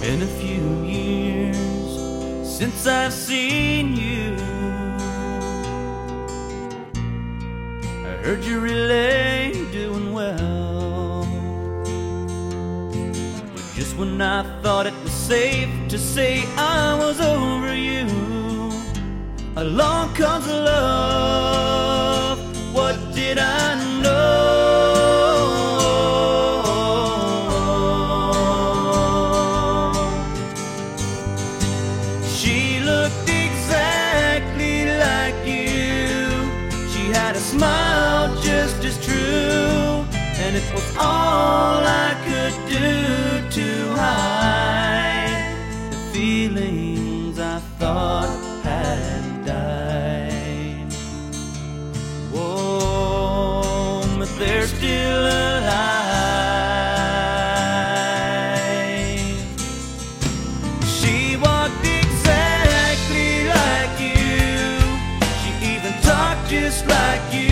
Been a few years since I've seen you. I heard you're really doing well. But just when I thought it was safe to say I was over you, along comes love. What did I know? And it was all I could do to hide the feelings I thought had died. Whoa, but they're still alive. She walked exactly like you. She even talked just like you.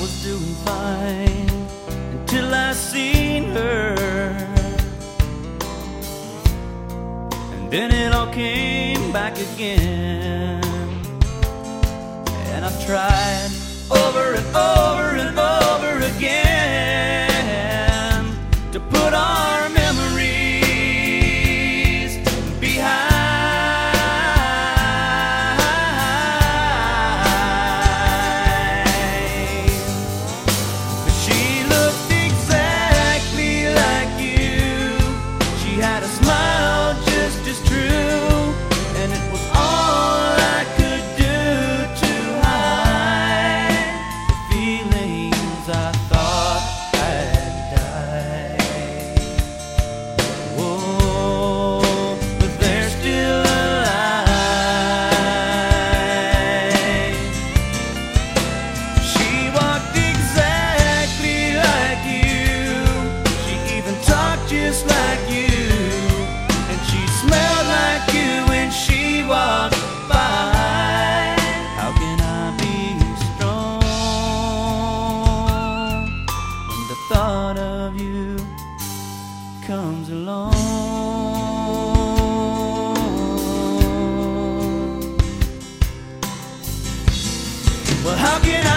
Was doing fine until I seen her. And then it all came back again. And I've tried just like you. And she smelled like you when she walked by. How can I be strong When the thought of you comes along? Well, how can I